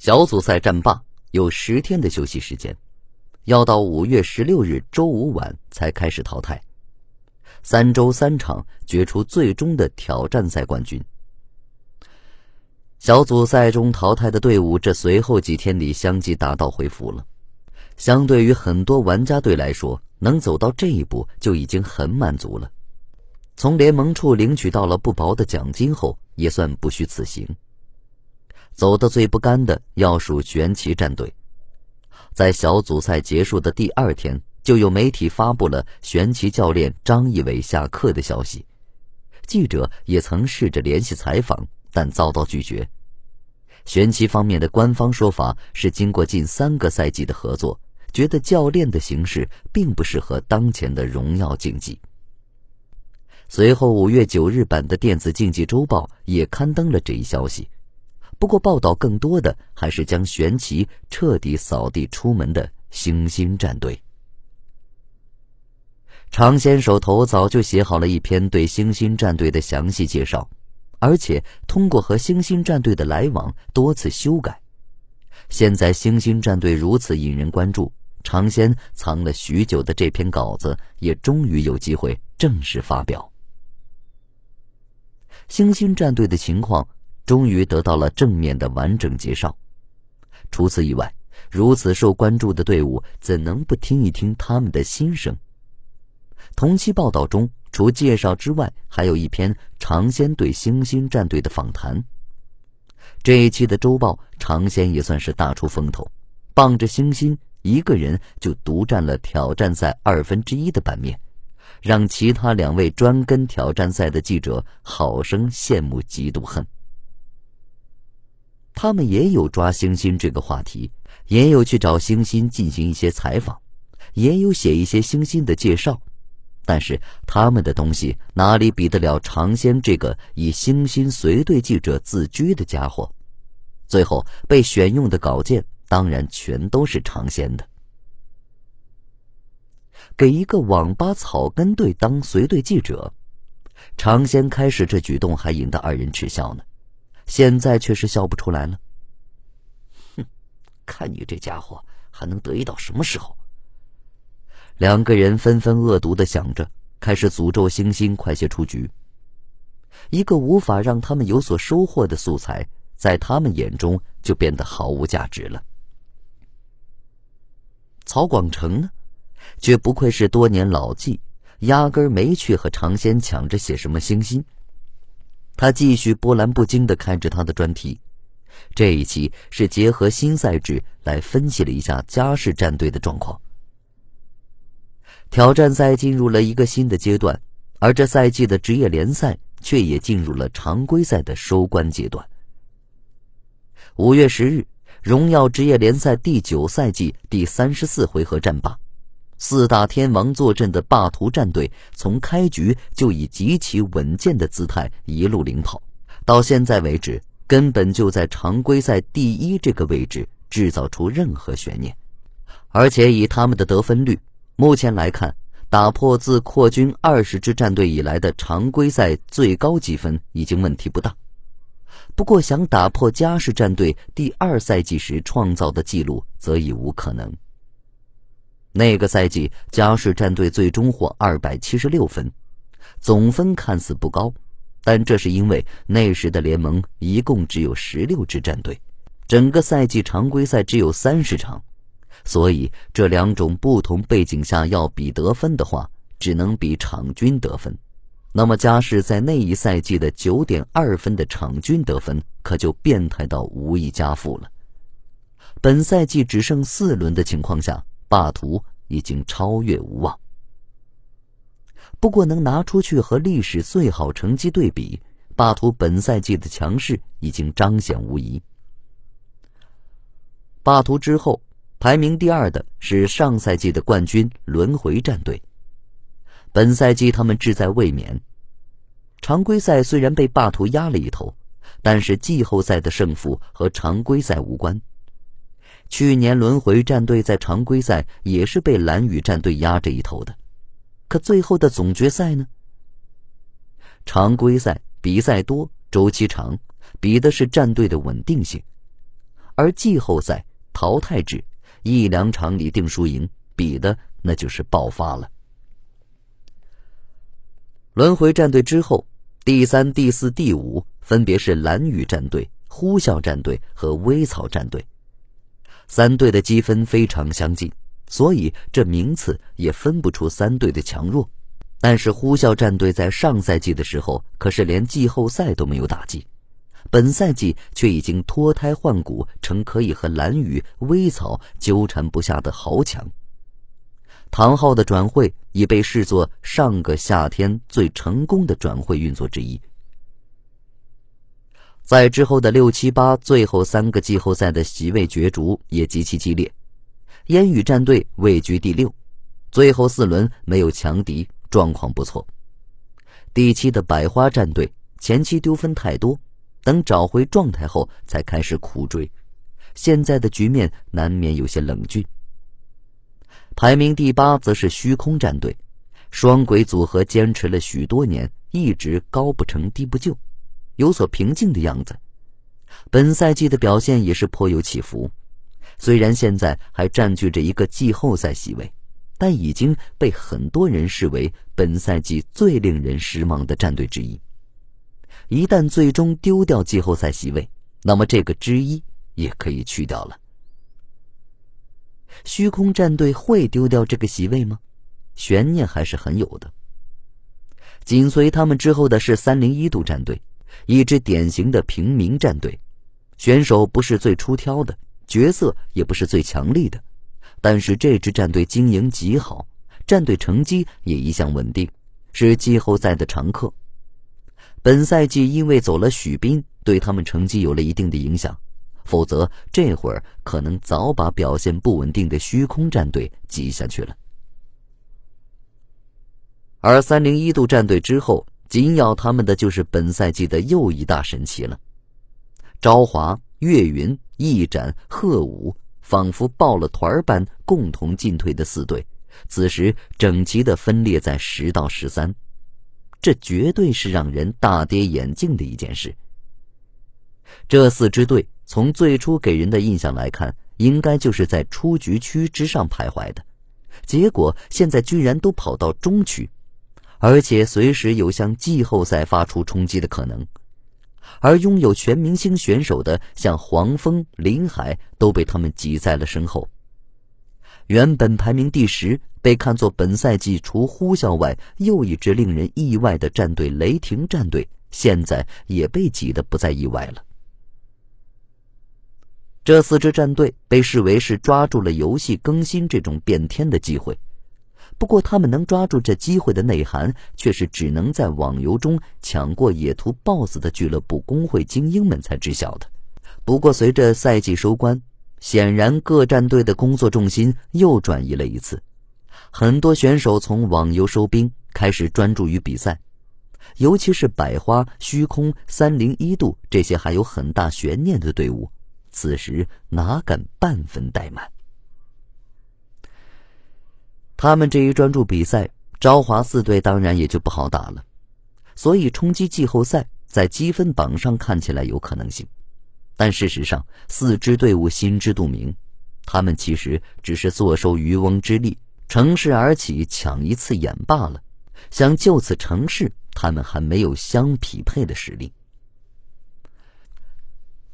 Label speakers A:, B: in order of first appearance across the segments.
A: 小组赛战罢有十天的休息时间，要到五月十六日周五晚才开始淘汰。三周三场决出最终的挑战赛冠军。小组赛中淘汰的队伍，这随后几天里相继打道回府了。相对于很多玩家队来说，能走到这一步就已经很满足了。从联盟处领取到了不薄的奖金后，也算不虚此行。走得最不甘的要数玄奇战队，在小组赛结束的第二天，就有媒体发布了玄奇教练张义伟下课的消息。记者也曾试着联系采访，但遭到拒绝。玄奇方面的官方说法是，经过近三个赛季的合作，觉得教练的形式并不适合当前的荣耀竞技。随后，五月九日版的电子竞技周报也刊登了这一消息。不过，报道更多的还是将玄奇彻底扫地出门的星星战队。常先手头早就写好了一篇对星星战队的详细介绍，而且通过和星星战队的来往多次修改。现在星星战队如此引人关注，常先藏了许久的这篇稿子也终于有机会正式发表。星星战队的情况。终于得到了正面的完整介绍。除此以外，如此受关注的队伍，怎能不听一听他们的心声？同期报道中，除介绍之外，还有一篇长仙对星星战队的访谈。这一期的周报，长仙也算是大出风头，傍着星星一个人就独占了挑战赛二分之一的版面，让其他两位专跟挑战赛的记者好生羡慕嫉妒恨。他们也有抓星星这个话题，也有去找星星进行一些采访，也有写一些星星的介绍，但是他们的东西哪里比得了常先这个以星星随队记者自居的家伙？最后被选用的稿件当然全都是常先的。给一个网吧草根队当随队记者，常先开始这举动还引得二人耻笑呢。现在却是笑不出来了。哼，看你这家伙还能得意到什么时候？两个人纷纷恶毒的想着，开始诅咒星星快些出局。一个无法让他们有所收获的素材，在他们眼中就变得毫无价值了。曹广成呢，却不愧是多年老记，压根没去和常先抢着写什么星星。他继续波澜不惊的看着他的专题，这一期是结合新赛制来分析了一下嘉世战队的状况。挑战赛进入了一个新的阶段，而这赛季的职业联赛却也进入了常规赛的收官阶段。五月十日，荣耀职业联赛第九赛季第三十四回合战罢。四大天王坐镇的霸图战队，从开局就以极其稳健的姿态一路领跑，到现在为止，根本就在常规赛第一这个位置制造出任何悬念。而且以他们的得分率，目前来看，打破自扩军二十支战队以来的常规赛最高积分已经问题不大。不过，想打破嘉世战队第二赛季时创造的记录，则已无可能。那个赛季，嘉世战队最终获二百七十六分，总分看似不高，但这是因为那时的联盟一共只有十六支战队，整个赛季常规赛只有三十场，所以这两种不同背景下要比得分的话，只能比场均得分。那么嘉世在那一赛季的九点二分的场均得分，可就变态到无以加负了。本赛季只剩四轮的情况下。霸图已经超越无望，不过能拿出去和历史最好成绩对比，霸图本赛季的强势已经彰显无疑。霸图之后排名第二的是上赛季的冠军轮回战队，本赛季他们志在卫冕。常规赛虽然被霸图压了一头，但是季后赛的胜负和常规赛无关。去年轮回战队在常规赛也是被蓝雨战队压着一头的，可最后的总决赛呢？常规赛比赛多，周期长，比的是战队的稳定性，而季后赛淘汰制，一两场里定输赢，比的那就是爆发了。轮回战队之后，第三、第四、第五分别是蓝雨战队、呼啸战队和微草战队，三队的积分非常相近，所以这名次也分不出三队的强弱。但是呼啸战队在上赛季的时候可是连季后赛都没有打进，本赛季却已经脱胎换骨，成可以和蓝雨、微草纠缠不下的豪强。唐昊的转会已被视作上个夏天最成功的转会运作之一。在之后的六七八最后三个季后赛的席位角逐也极其激烈，烟雨战队位居第六，最后四轮没有强敌。状况不错。第七的百花战队前期丢分太多，等找回状态后才开始苦追，现在的局面难免有些冷峻。排名第八则是虚空战队，双轨组合坚持了许多年，一直高不成低不就，有所平静的样子。本赛季的表现也是颇有起伏，虽然现在还占据着一个季后赛席位。但已经被很多人视为本赛季最令人失望的战队之一。一旦最终丢掉季后赛席位，那么这个之一也可以去掉了。虚空战队会丢掉这个席位吗？悬念还是很有的。紧随他们之后的是三零一度战队，一支典型的平民战队，选手不是最出挑的，角色也不是最强力的。但是这支战队经营极好，战队成绩也一向稳定，是季后赛的常客。本赛季因为走了许斌，对他们成绩有了一定的影响，否则这会儿可能早把表现不稳定的虚空战队挤下去了。而三零一度战队之后紧咬他们的就是本赛季的又一大神奇了：昭华、岳云、翼展、贺武。仿佛抱了团儿般共同进退的四队，此时整齐的分裂在十到十三，这绝对是让人大跌眼镜的一件事。这四支队从最初给人的印象来看，应该就是在出局区之上徘徊的，结果现在居然都跑到中区，而且随时有向季后赛发出冲击的可能。而拥有全明星选手的，像黄蜂、林海，都被他们挤在了身后。原本排名第十，被看作本赛季除呼啸外又一支令人意外的战队——雷霆战队，现在也被挤得不再意外了。这四支战队被视为是抓住了游戏更新这种变天的机会。不过，他们能抓住这机会的内涵，却是只能在网游中抢过野图 BOSS 的俱乐部工会精英们才知晓的。不过，随着赛季收官，显然各战队的工作重心又转移了一次，很多选手从网游收兵，开始专注于比赛。尤其是百花、虚空、三零一度这些还有很大悬念的队伍，此时哪敢半分怠慢？他们这一专注比赛，昭华四队当然也就不好打了，所以冲击季后赛在积分榜上看起来有可能性，但事实上四支队伍心知肚明，他们其实只是坐收渔翁之利，乘势而起抢一次眼罢了，想就此成事，他们还没有相匹配的实力。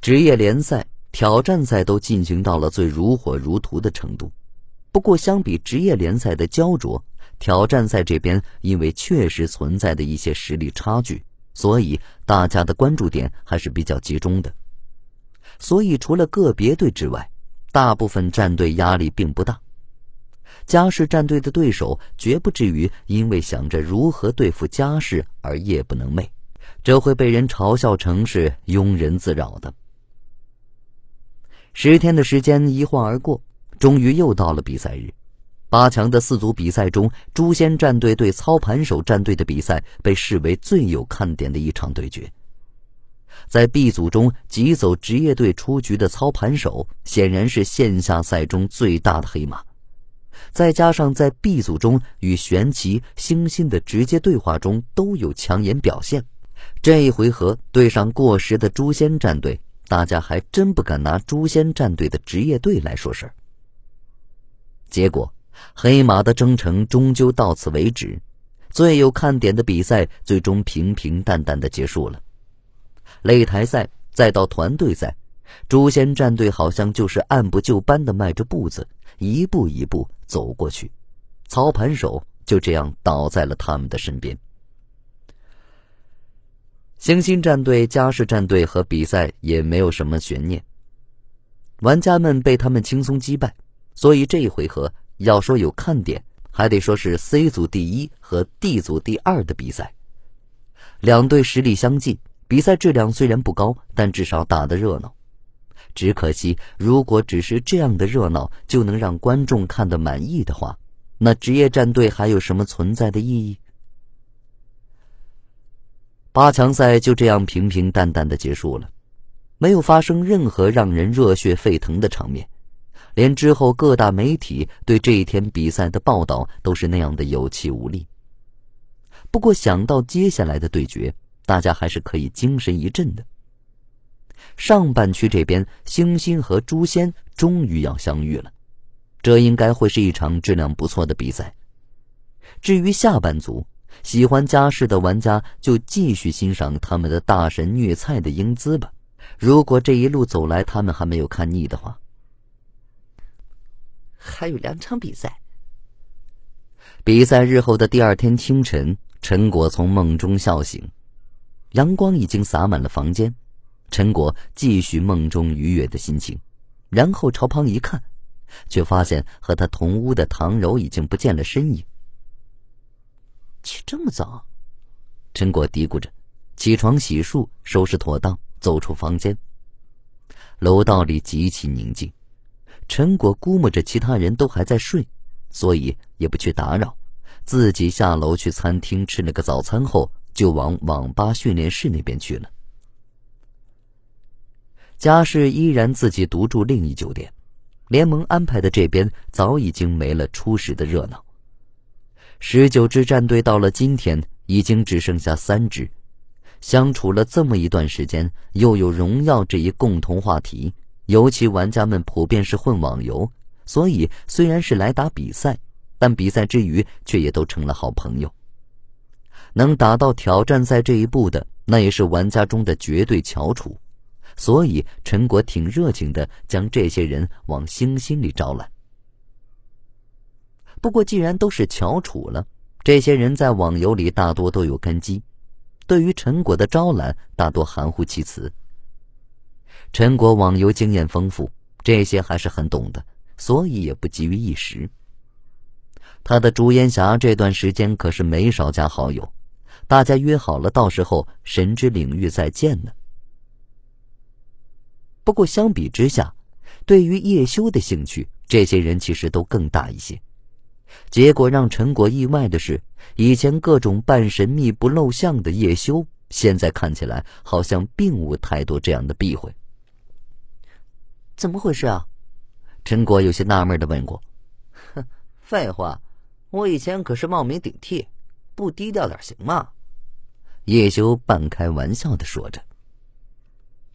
A: 职业联赛、挑战赛都进行到了最如火如荼的程度。不过，相比职业联赛的焦灼，挑战赛这边因为确实存在的一些实力差距，所以大家的关注点还是比较集中的。所以，除了个别队之外，大部分战队压力并不大。嘉世战队的对手绝不至于因为想着如何对付嘉世而夜不能寐，这会被人嘲笑成是庸人自扰的。十天的时间一晃而过。终于又到了比赛日，八强的四组比赛中，诛仙战队对操盘手战队的比赛被视为最有看点的一场对决。在 B 组中挤走职业队出局的操盘手，显然是线下赛中最大的黑马。再加上在 B 组中与玄奇、星星的直接对话中都有抢眼表现，这一回合对上过时的诛仙战队，大家还真不敢拿诛仙战队的职业队来说事儿。结果，黑马的征程终究到此为止，最有看点的比赛最终平平淡淡的结束了。擂台赛再到团队赛，诛仙战队好像就是按部就班的迈着步子，一步一步走过去，操盘手就这样倒在了他们的身边。星星战队、嘉世战队和比赛也没有什么悬念，玩家们被他们轻松击败，所以这一回合要说有看点，还得说是 C 组第一和 D 组第二的比赛。两队实力相近，比赛质量虽然不高，但至少打得热闹。只可惜，如果只是这样的热闹就能让观众看得满意的话，那职业战队还有什么存在的意义？八强赛就这样平平淡淡的结束了，没有发生任何让人热血沸腾的场面，连之后各大媒体对这一天比赛的报道都是那样的有气无力。不过想到接下来的对决，大家还是可以精神一振的。上半区这边，星星和诛仙终于要相遇了，这应该会是一场质量不错的比赛。至于下半组，喜欢家世的玩家就继续欣赏他们的大神虐菜的英姿吧。如果这一路走来他们还没有看腻的话，
B: 还有两场比赛。
A: 比赛日后的第二天清晨，陈果从梦中笑醒，阳光已经洒满了房间。陈果继续梦中愉悦的心情，然后朝旁一看，却发现和他同屋的唐柔已经不见了身影。
B: 起这么早，
A: 陈果嘀咕着，起床洗漱，收拾妥当，走出房间。楼道里极其宁静，陈果估摸着其他人都还在睡，所以也不去打扰，自己下楼去餐厅吃了个早餐后，就往网吧训练室那边去了。家世依然自己独住另一酒店，联盟安排的这边早已经没了初始的热闹。十九支战队到了今天，已经只剩下三支。相处了这么一段时间，又有荣耀这一共同话题，尤其玩家们普遍是混网游，所以虽然是来打比赛，但比赛之余却也都成了好朋友。能打到挑战赛这一步的，那也是玩家中的绝对翘楚，所以陈果挺热情的将这些人往星星里招揽。不过，既然都是翘楚了，这些人在网游里大多都有根基，对于陈果的招揽大多含糊其辞。陈果网游经验丰富，这些还是很懂的，所以也不急于一时。他的朱烟霞这段时间可是没少加好友，大家约好了，到时候神之领域再见呢。不过相比之下，对于叶修的兴趣，这些人其实都更大一些。结果让陈果意外的是，以前各种半神秘不露相的叶修，现在看起来好像并无太多这样的避讳。
B: 怎么回事啊？
A: 陈果有些纳闷的问过。
B: 哼，废话，我以前可是冒名顶替，不低调点行吗？
A: 叶修半开玩笑的说着。